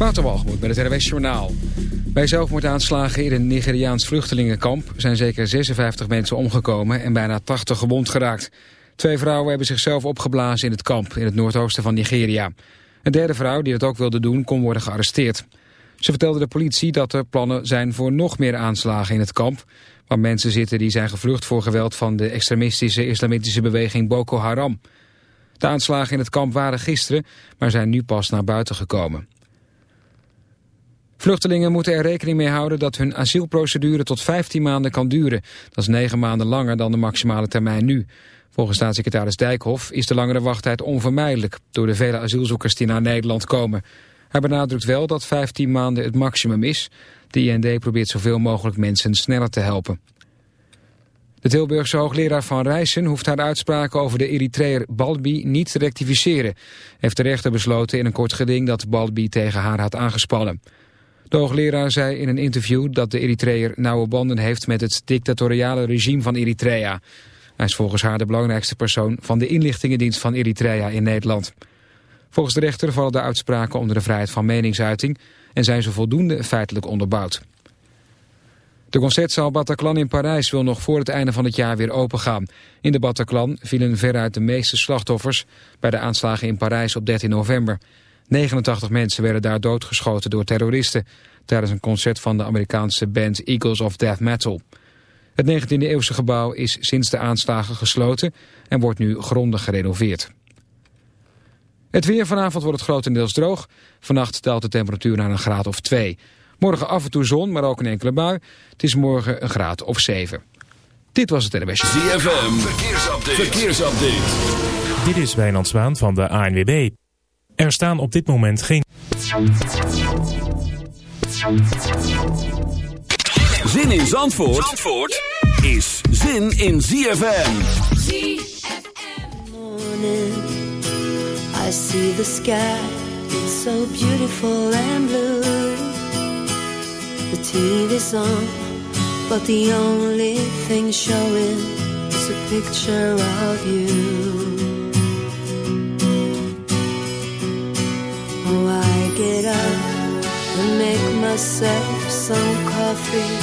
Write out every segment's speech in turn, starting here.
Waterwalgemoed met het RWS Journaal. Bij zelfmoordaanslagen in een Nigeriaans vluchtelingenkamp... zijn zeker 56 mensen omgekomen en bijna 80 gewond geraakt. Twee vrouwen hebben zichzelf opgeblazen in het kamp... in het noordoosten van Nigeria. Een derde vrouw, die dat ook wilde doen, kon worden gearresteerd. Ze vertelde de politie dat er plannen zijn voor nog meer aanslagen in het kamp... waar mensen zitten die zijn gevlucht voor geweld... van de extremistische islamitische beweging Boko Haram... De aanslagen in het kamp waren gisteren, maar zijn nu pas naar buiten gekomen. Vluchtelingen moeten er rekening mee houden dat hun asielprocedure tot 15 maanden kan duren. Dat is 9 maanden langer dan de maximale termijn nu. Volgens staatssecretaris Dijkhoff is de langere wachttijd onvermijdelijk... door de vele asielzoekers die naar Nederland komen. Hij benadrukt wel dat 15 maanden het maximum is. De IND probeert zoveel mogelijk mensen sneller te helpen. De Tilburgse hoogleraar Van Rijssen hoeft haar uitspraken over de Eritreër Balbi niet te rectificeren. Heeft de rechter besloten in een kort geding dat Balbi tegen haar had aangespannen. De hoogleraar zei in een interview dat de Eritreër nauwe banden heeft met het dictatoriale regime van Eritrea. Hij is volgens haar de belangrijkste persoon van de inlichtingendienst van Eritrea in Nederland. Volgens de rechter vallen de uitspraken onder de vrijheid van meningsuiting en zijn ze voldoende feitelijk onderbouwd. De concertzaal Bataclan in Parijs wil nog voor het einde van het jaar weer opengaan. In de Bataclan vielen veruit de meeste slachtoffers bij de aanslagen in Parijs op 13 november. 89 mensen werden daar doodgeschoten door terroristen... tijdens een concert van de Amerikaanse band Eagles of Death Metal. Het 19e-eeuwse gebouw is sinds de aanslagen gesloten... en wordt nu grondig gerenoveerd. Het weer vanavond wordt het grotendeels droog. Vannacht daalt de temperatuur naar een graad of 2. Morgen af en toe zon, maar ook een enkele bui. Het is morgen een graad of 7. Dit was het NWS. ZFM, verkeersupdate. verkeersupdate. Dit is Wijnand Zwaan van de ANWB. Er staan op dit moment geen... Zin in Zandvoort, Zandvoort is zin in ZFM. ZFM. Morning, I see the sky. It's so beautiful and blue. The TV's on, but the only thing showing is a picture of you. Get up and make myself some coffee.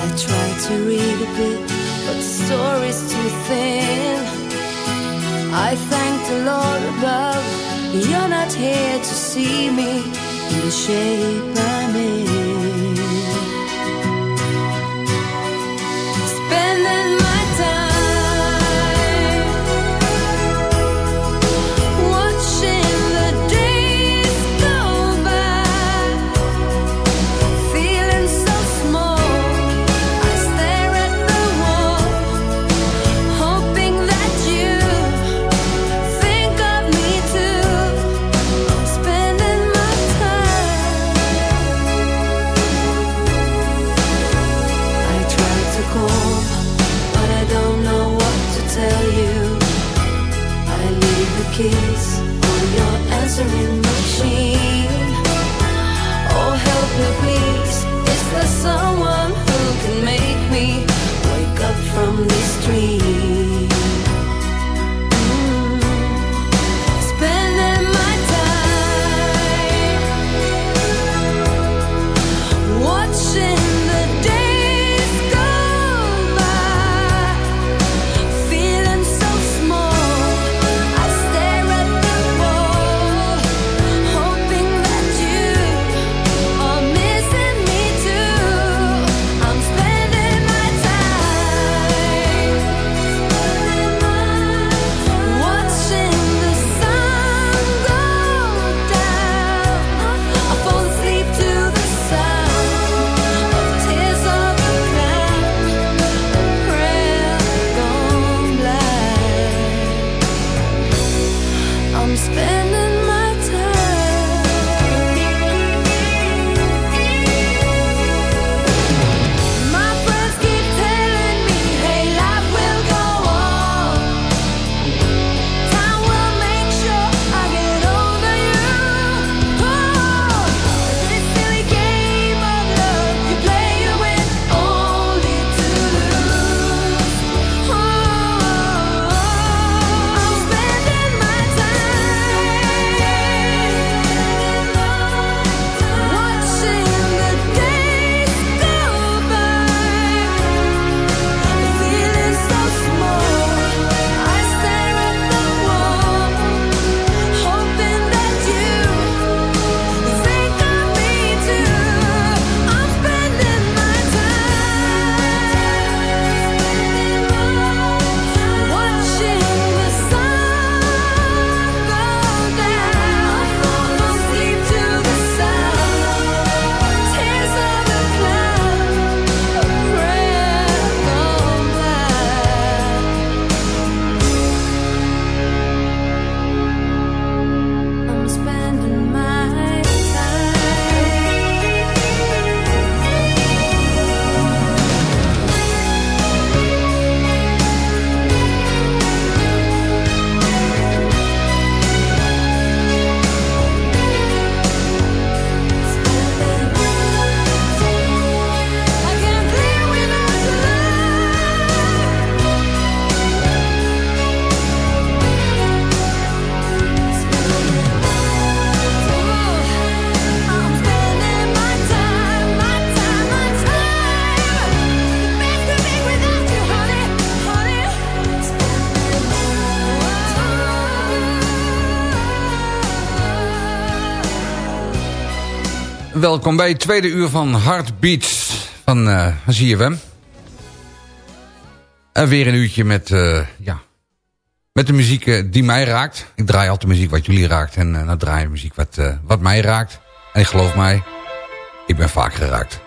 I try to read a bit, but the story's too thin. I thank the Lord above, you're not here to see me in the shape I'm in. Welkom bij het tweede uur van Heartbeats van uh, ZFM. En weer een uurtje met, uh, ja, met de muziek uh, die mij raakt. Ik draai altijd muziek wat jullie raakt en uh, nou draai ik muziek wat, wat mij raakt. En geloof mij, ik ben vaak geraakt.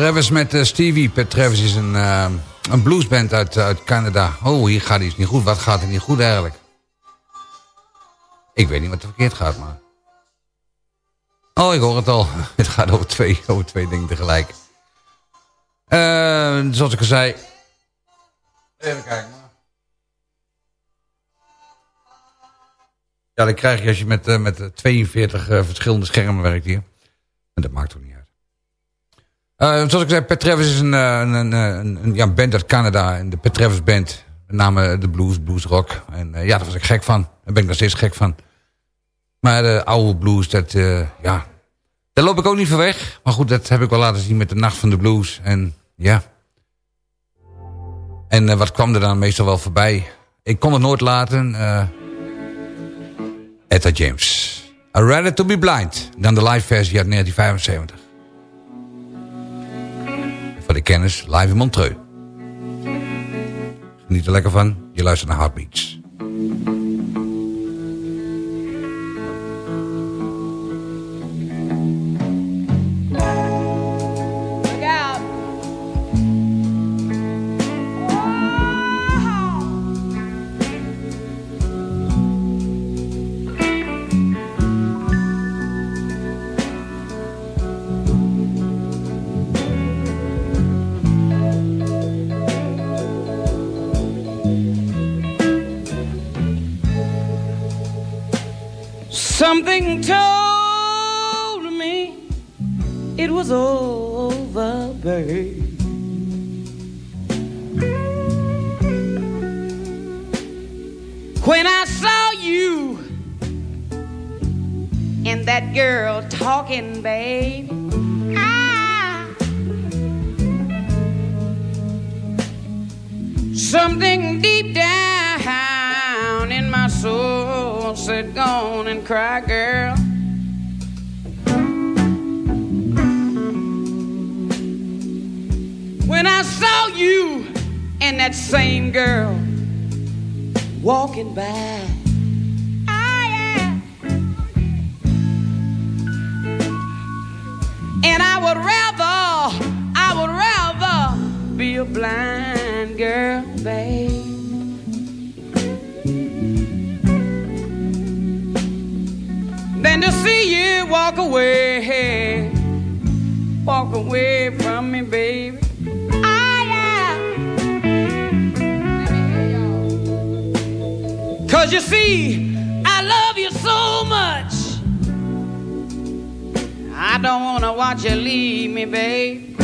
Travis met uh, Stevie. Pat Travis is een, uh, een bluesband uit, uit Canada. Oh, hier gaat iets niet goed. Wat gaat er niet goed eigenlijk? Ik weet niet wat er verkeerd gaat, maar... Oh, ik hoor het al. Het gaat over twee, over twee dingen tegelijk. Uh, zoals ik al zei... Even kijken. Ja, dat krijg je als je met, met 42 uh, verschillende schermen werkt hier. En dat maakt ook niet uit. Uh, zoals ik zei, Pat Travis is een, een, een, een, ja, band uit Canada. En de Pat Travis Band. Met name de blues, blues rock. En ja, daar was ik gek van. Daar ben ik nog steeds gek van. Maar de oude blues, dat, ja... Daar loop ik ook niet van weg. Maar goed, dat heb ik wel laten zien met de Nacht van de Blues. En ja... En wat kwam er dan meestal wel voorbij? Ik kon het nooit laten... Etta James. I Rather To Be Blind. Dan de live versie uit 1975. Voor de kennis, live in Montreux. Geniet er lekker van. Je luistert naar Heartbeats. Said, Go on and cry, girl. When I saw you and that same girl walking by. And I would rather, I would rather be a blind girl, babe. Than to see you walk away, walk away from me, baby. Ah, yeah. Cause you see, I love you so much. I don't wanna watch you leave me, babe.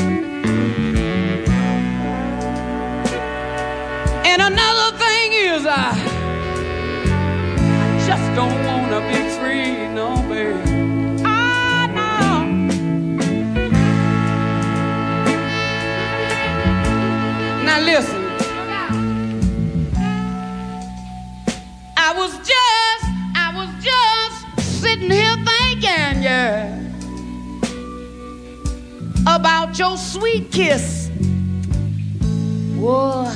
And another thing is, I, I listen. I was just, I was just sitting here thinking, yeah, about your sweet kiss. Whoa,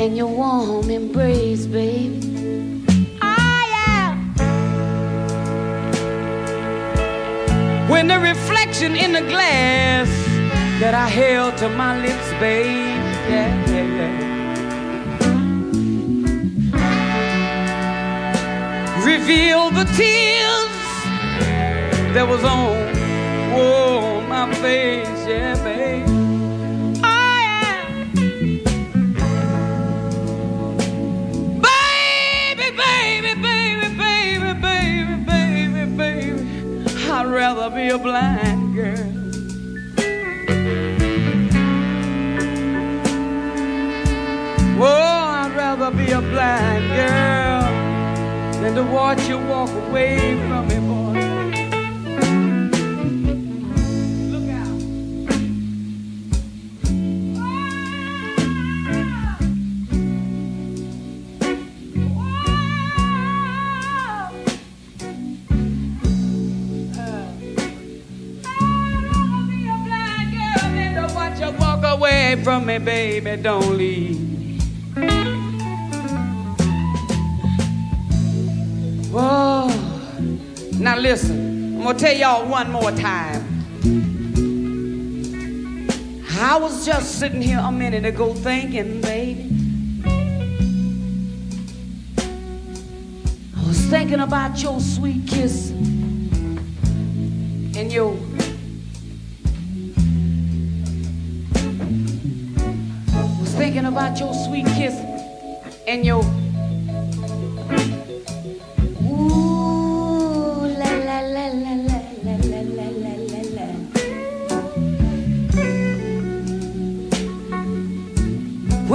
and your warm embrace, baby. Ah, yeah. When the reflection in the glass that I held to my lips, babe, yeah. Reveal the tears that was on, oh, my face, yeah, babe. Oh, yeah. Baby, baby, baby, baby, baby, baby, baby. I'd rather be a blind be a blind girl than to watch you walk away from me, boy. Look out. Uh. Away from me, baby. Don't leave. Whoa. Now listen, I'm gonna tell y'all one more time. I was just sitting here a minute ago thinking, baby. I was thinking about your sweet kiss and your I was thinking about your sweet kiss and your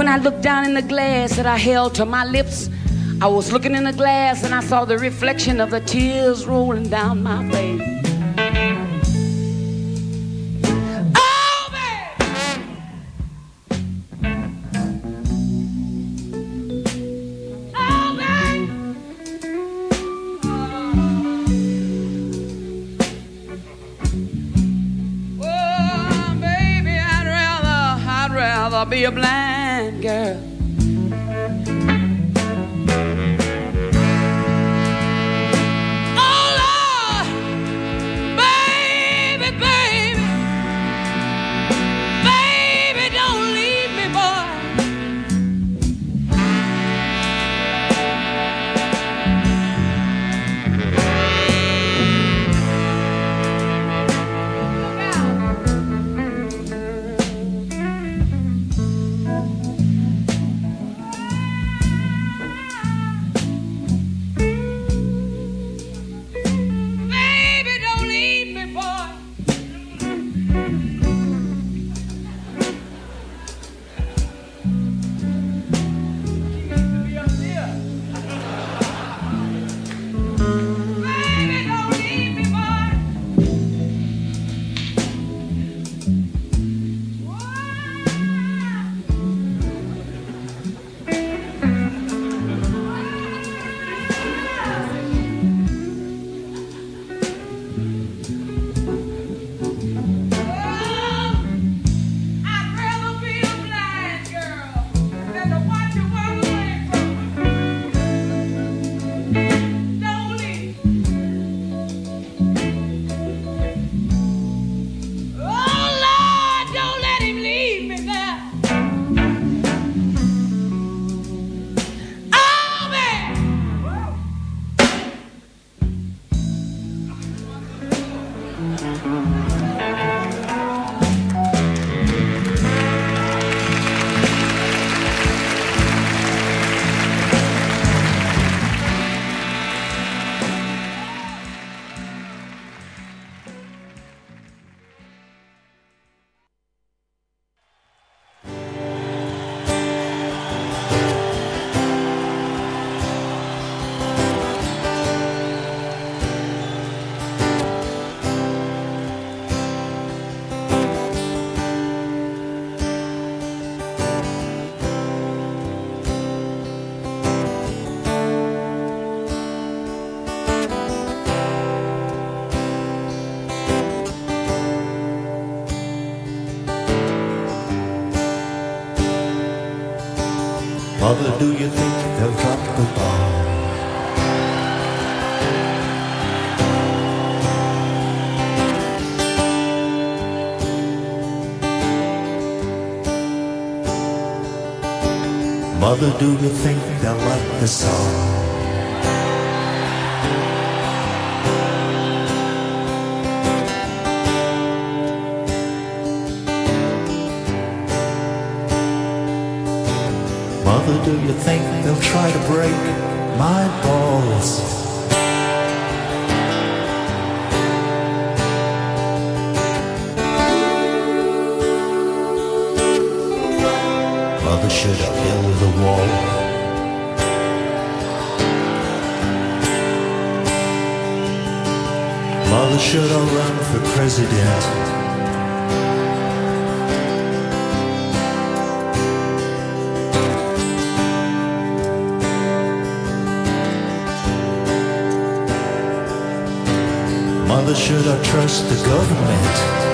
When I looked down in the glass that I held to my lips, I was looking in the glass and I saw the reflection of the tears rolling down my face. Oh! Oh! Oh, baby, I'd rather, I'd rather be a blind girl. Do you think they'll like the song? Mother, do you think they'll try to break my Mother, should I trust the government?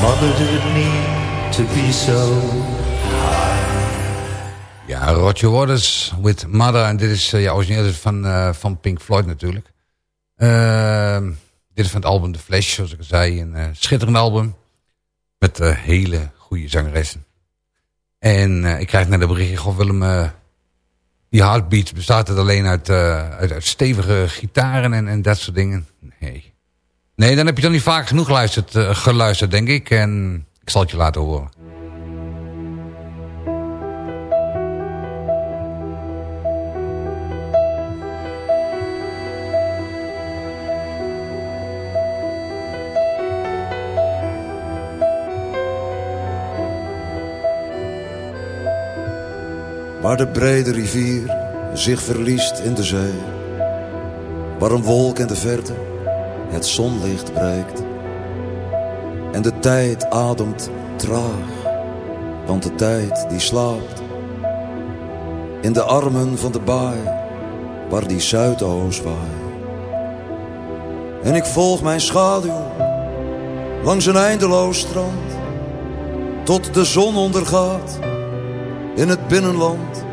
Mother didn't need to be so Ja, Roger Waters with Mother. En dit is uh, ja, origineel van, eh, van Pink Floyd natuurlijk. Ehm, dit is van het album The Flash, zoals ik al zei. Een uh, schitterend album. Met hele goede zangeressen. En ik krijg net een berichtje. Goh Willem, die Heartbeats bestaat het alleen uit, uit, uit, stevige gitaren en, en dat soort dingen? Nee. Nee, dan heb je dan niet vaak genoeg geluisterd, geluisterd denk ik. En ik zal het je laten horen. Waar de brede rivier zich verliest in de zee. Waar een wolk in de verte het zonlicht breekt. En de tijd ademt traag, want de tijd die slaapt. In de armen van de baai, waar die zuidoost waait. En ik volg mijn schaduw langs een eindeloos strand. Tot de zon ondergaat in het binnenland.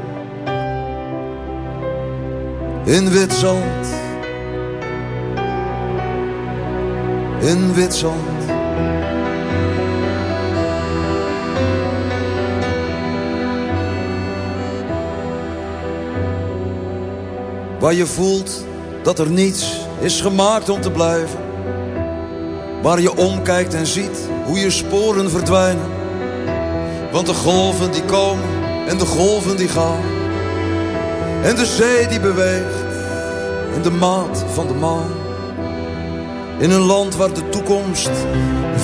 In wit zand. In wit zand. Waar je voelt dat er niets is gemaakt om te blijven. Waar je omkijkt en ziet hoe je sporen verdwijnen. Want de golven die komen en de golven die gaan. En de zee die beweegt en de maat van de maan. In een land waar de toekomst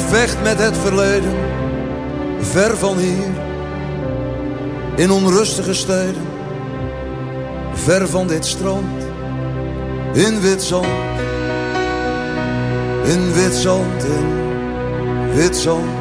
vecht met het verleden. Ver van hier. In onrustige steden. Ver van dit strand. In wit zand. In wit zand, in wit zand.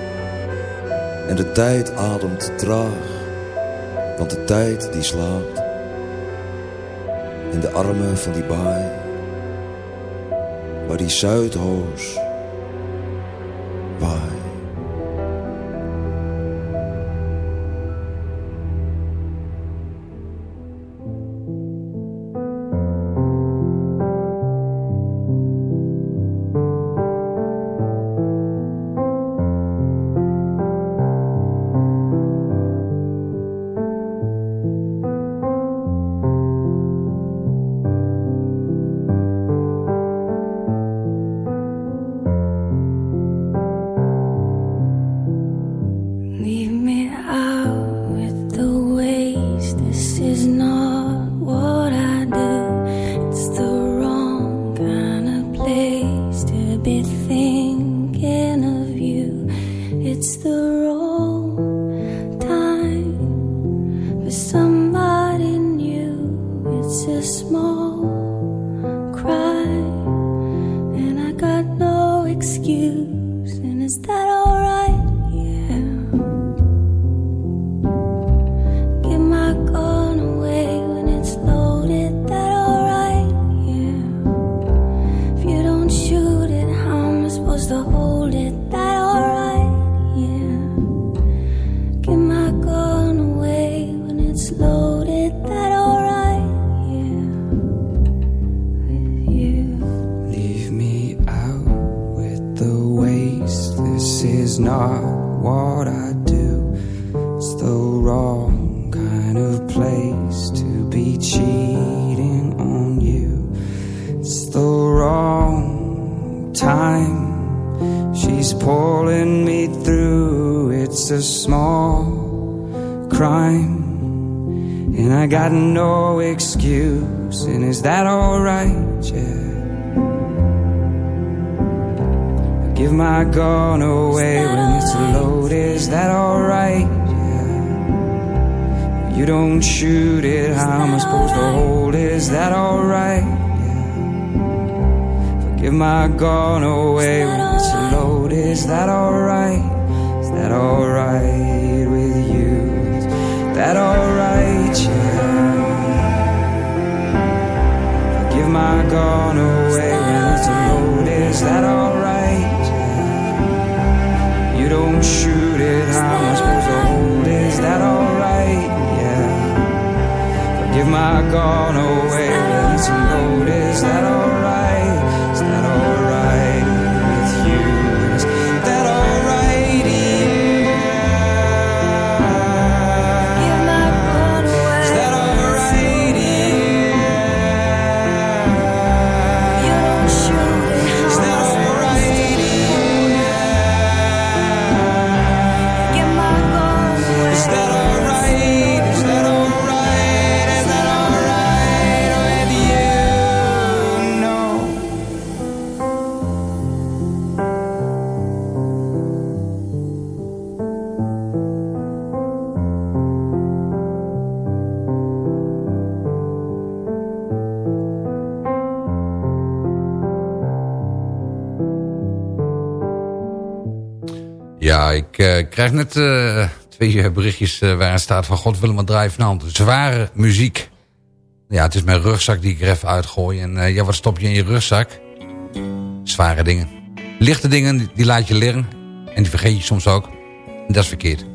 En de tijd ademt traag, want de tijd die slaapt. In de armen van die baai, waar die Zuidhoos is not what I do. It's the wrong kind of place to be cheating on you. It's the wrong time. She's pulling me through. It's a small crime. And I got no excuse. And is that alright? Yeah. Give my gun away when it's loaded. Is that alright? You don't shoot it, how am I supposed to hold? Is that alright? Give my gun away when it's loaded. Is that alright? Is that alright with you? Is that alright? Yeah. Give my gun away when it's loaded. Is that alright? shoot it. How am I supposed to hold Is that alright? Yeah. Forgive my gone away, but it's a load. Is that alright? Ja, ik eh, krijg net eh, twee eh, berichtjes waarin staat van... God wil me draaien vanavond. Zware muziek. Ja, het is mijn rugzak die ik er even uitgooi. En ja, wat stop je in je rugzak? Zware dingen. Lichte dingen, die, laat je liggen. En die vergeet je soms ook. En dat is verkeerd.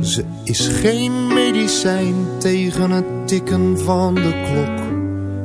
Ze is geen medicijn tegen het tikken van de klok.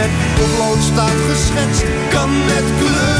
Met potlood staat geschetst, kan met kleur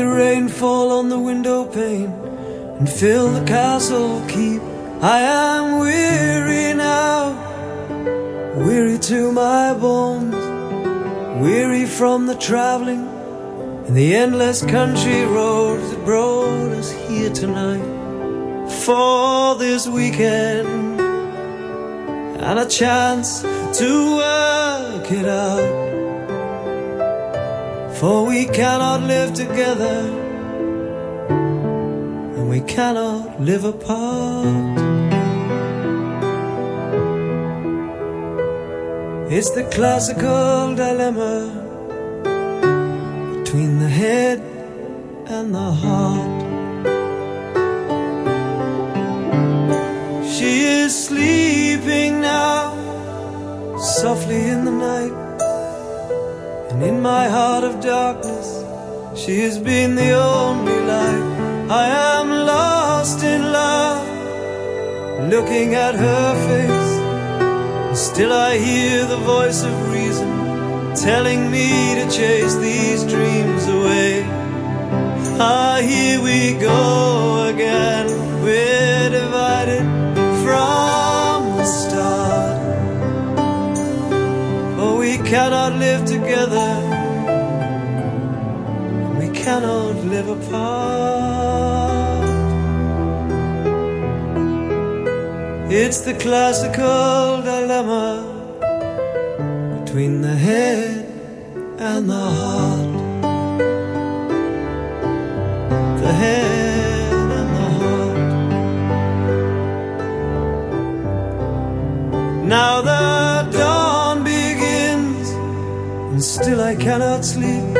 The rain fall on the window pane and fill the castle keep. I am weary now, weary to my bones, weary from the traveling and the endless country roads that brought us here tonight for this weekend and a chance to work it out. For we cannot live together and we cannot live apart. It's the classical dilemma between the head and the heart. She is sleeping now, softly in the night. And in my heart of darkness, she has been the only light. I am lost in love, looking at her face. Still I hear the voice of reason telling me to chase these dreams away. Ah, here we go again. We're divided from the start. For we cannot live together. Cannot live apart. It's the classical dilemma between the head and the heart. The head and the heart. Now the dawn begins, and still I cannot sleep.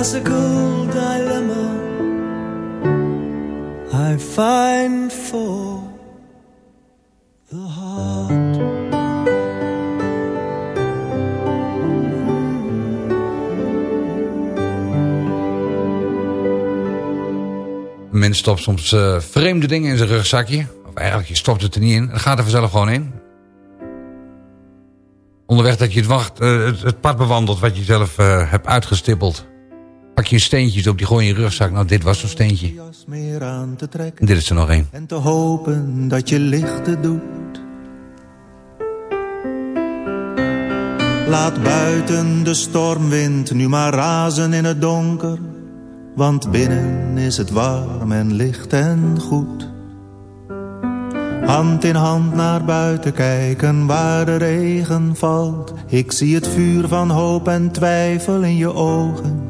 Classical dilemma, I find for the heart. Stopt soms eh, vreemde dingen in zijn rugzakje. Of eigenlijk, je stopt het er niet in. Het gaat er vanzelf gewoon in. Onderweg dat je het, wacht, eh, het pad bewandelt wat je zelf eh, hebt uitgestippeld. Pak je steentjes op, die gooi je in je rugzak. Nou, dit was zo'n steentje. En dit is er nog één. en te hopen dat je lichten doet. Laat buiten de stormwind nu maar razen in het donker, want binnen is het warm en licht en goed. Hand in hand naar buiten kijken waar de regen valt. Ik zie het vuur van hoop en twijfel in je ogen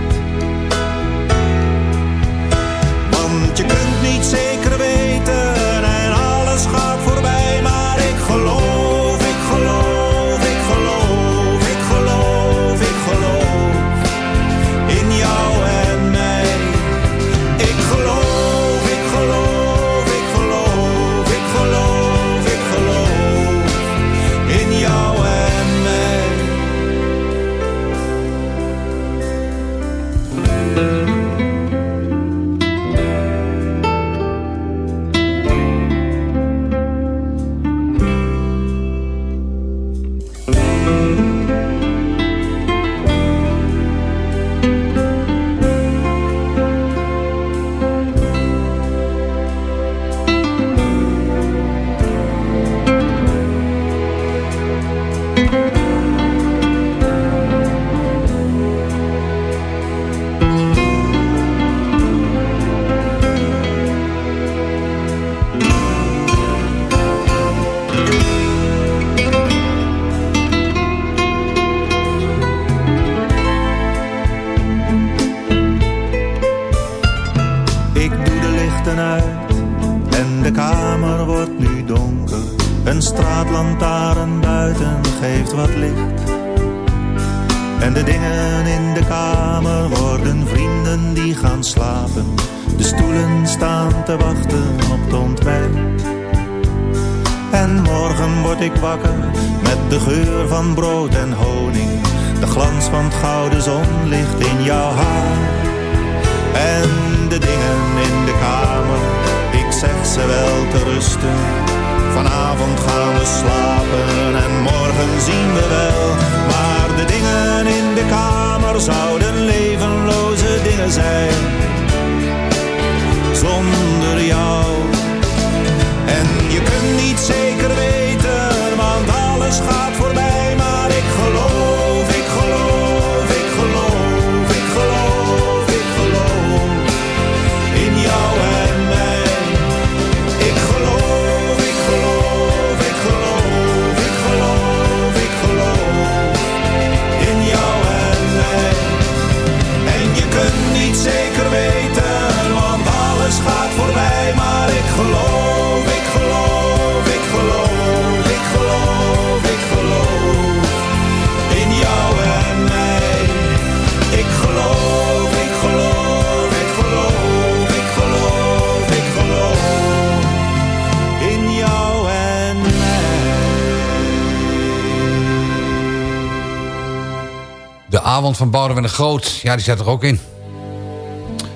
Avond van Boudewijn de Groot, ja, die zat er ook in.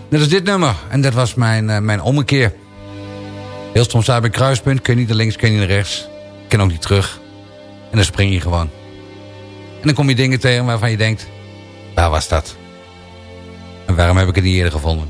Net als dit nummer. En dat was mijn, eh, mijn ommekeer. Heel soms bij kruispunt. Kun je niet naar links, kun je niet naar rechts. Kun ook niet terug. En dan spring je gewoon. En dan kom je dingen tegen waarvan je denkt... Waar was dat? En waarom heb ik het niet eerder gevonden?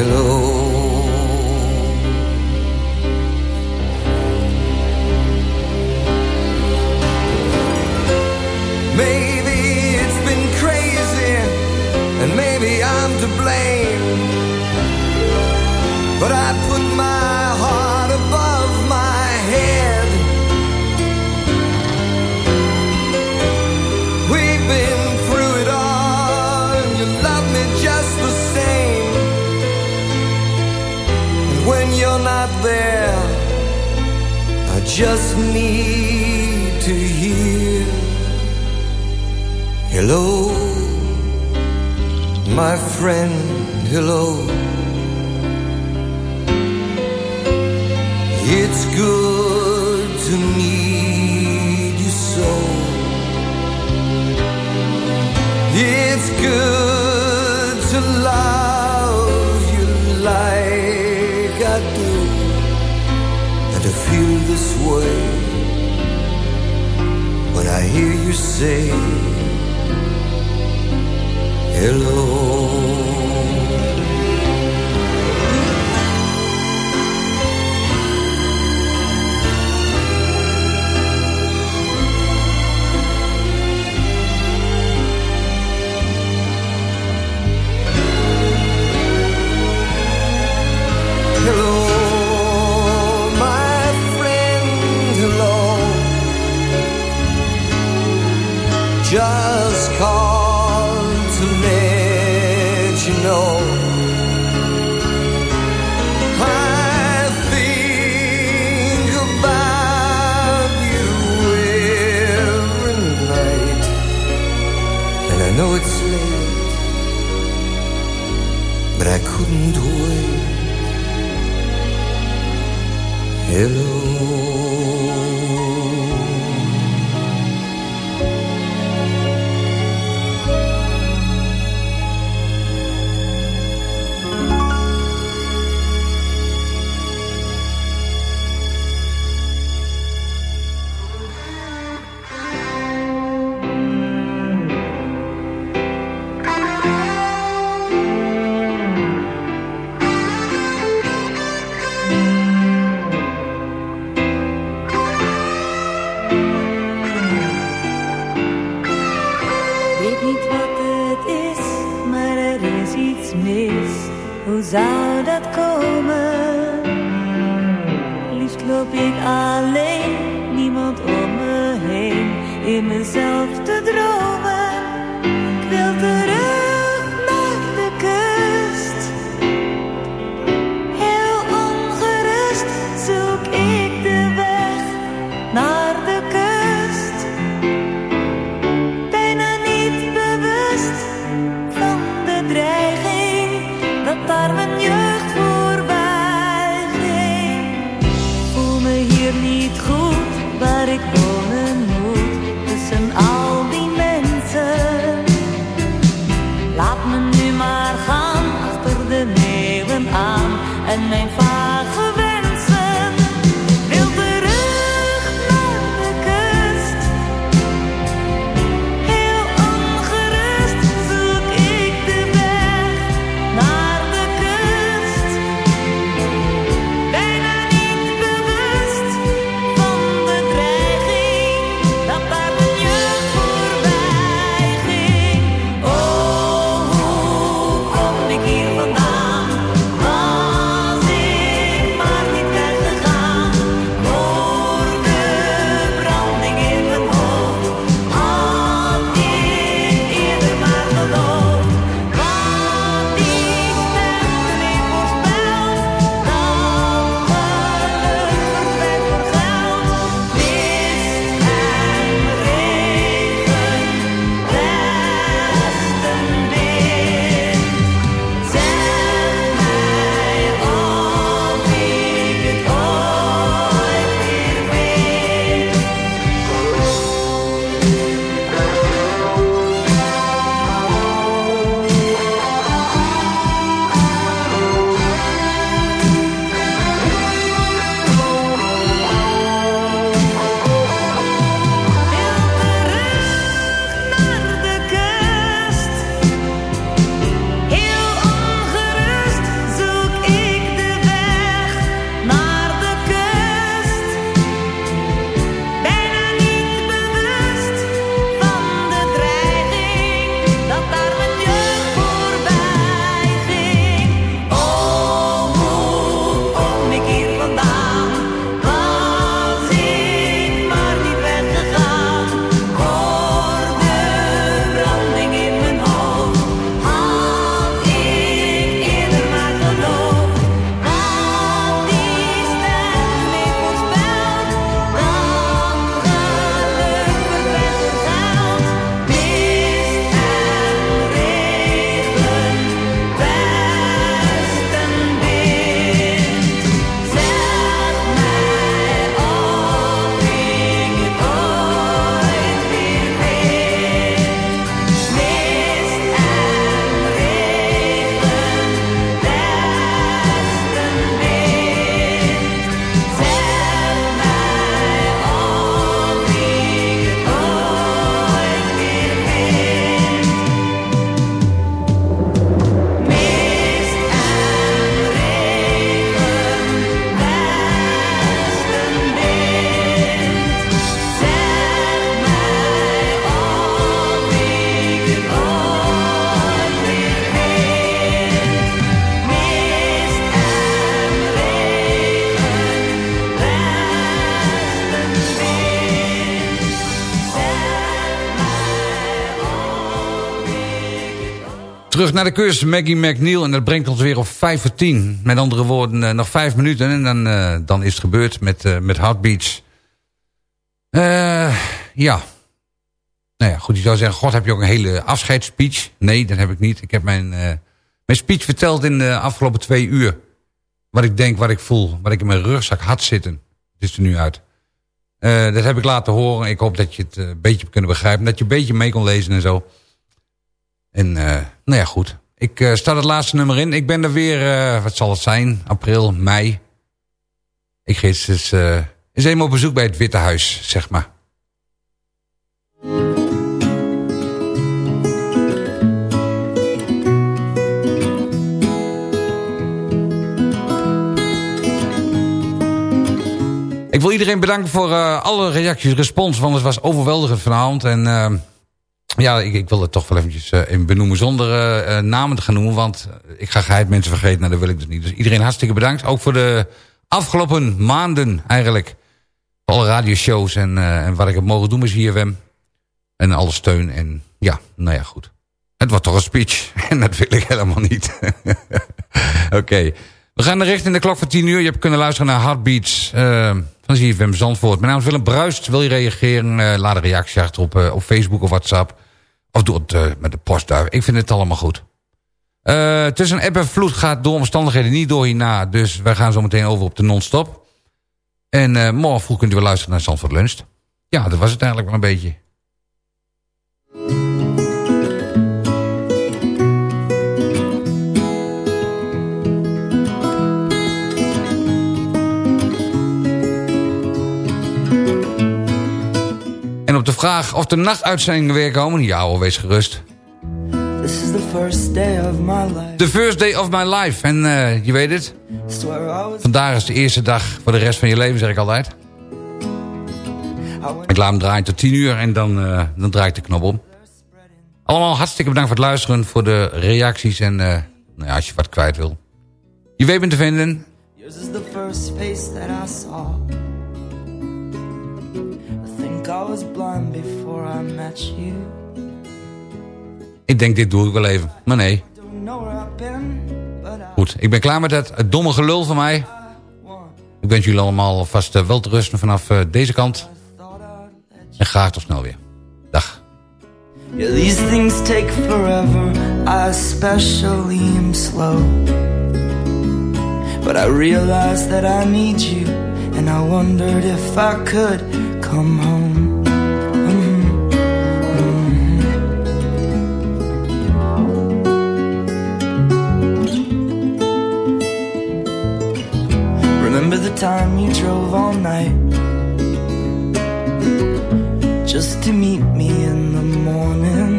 Hello. Know it's late, but I couldn't wait. Hello. Terug naar de kust, Maggie McNeil. En dat brengt ons weer op 5 voor 10. Met andere woorden, eh, nog 5 minuten. En dan, uh, dan is het gebeurd met, uh, met. Uh, ja. Nou ja, goed, je zou zeggen... God, heb je ook een hele afscheidsspeech? Nee, dat heb ik niet. Ik heb mijn, mijn speech verteld in de afgelopen twee uur. Wat ik denk, wat ik voel. Wat ik in mijn rugzak had zitten. Het is er nu uit. dat heb ik laten horen. Ik hoop dat je het een beetje kunnen begrijpen. Dat je een beetje mee kon lezen en zo. En uh, nou ja, goed. Ik uh, sta het laatste nummer in. Ik ben er weer, uh, wat zal het zijn? April, mei. Ik ga eens, eens, eens eenmaal op bezoek bij het Witte Huis, zeg maar. Ik wil iedereen bedanken voor alle reacties, respons, want het was overweldigend vanavond. En ja, ik, ik, wil het toch wel eventjes uh, benoemen zonder uh, namen te gaan noemen. Want ik ga geheid mensen vergeten, nou dat wil ik dus niet. Dus iedereen hartstikke bedankt. Ook voor de afgelopen maanden eigenlijk. Alle radioshows en, en wat ik heb mogen doen met ZFM. En alle steun. En ja, nou ja, goed. Het was toch een speech. En dat wil ik helemaal niet. Oké. We gaan richting de klok van 10 uur. Je hebt kunnen luisteren naar Heartbeats van ZFM Zandvoort. Mijn naam is Willem Bruist. Wil je reageren? laat een reactie achter op, op Facebook of WhatsApp. Of doe het uh, met de postduif. Ik vind het allemaal goed. Uh, tussen app en vloed gaat door omstandigheden niet door hierna. Dus wij gaan zo meteen over op de non-stop. En uh, morgen vroeg kunt u weer luisteren naar Zandvoort Lunch. Ja, dat was het eigenlijk wel een beetje. Vraag of de nachtuitzendingen weer komen... ja hoor, wees gerust. This is the first day of my life. The first day of my life. En uh, je weet het. Vandaag is de eerste dag voor de rest van je leven, zeg ik altijd. Ik laat hem draaien tot 10 uur en dan, uh, dan draai ik de knop om. Allemaal hartstikke bedankt voor het luisteren, voor de reacties. En uh, nou ja, als je wat kwijt wil. Je weet me te vinden. Yours is the first face that I saw. I was blind before I met you. Ik denk, dit doe ik wel even. Maar nee. Goed, ik ben klaar met het, het domme gelul van mij. Ik wens jullie allemaal vast uh, wel te rusten vanaf uh, deze kant. En graag tot snel weer. Dag. Yeah, these things take forever. I especially am slow. But I realized that I need you. And I wondered if I could come home. Mm-hmm. Remember the time you drove all night Just to meet me in the morning?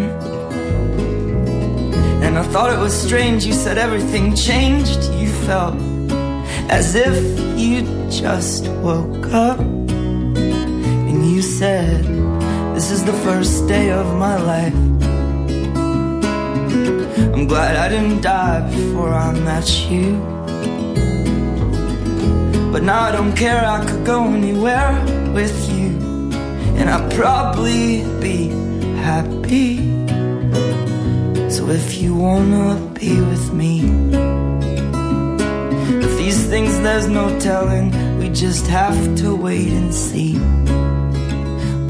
And I thought it was strange You said everything changed. You felt as if you just woke up said This is the first day of my life I'm glad I didn't die before I met you but now I don't care, I could go anywhere with you. And I'd probably be happy. So if you wanna be with me, if these things there's no telling, we just have to wait and see.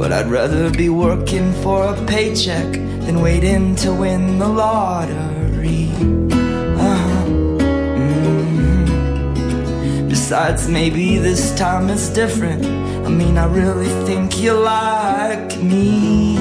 But I'd rather be working for a paycheck than waiting to win the lottery. Uh-huh. Mm-hmm. Besides, maybe this time it's different. I mean, I really think you like me.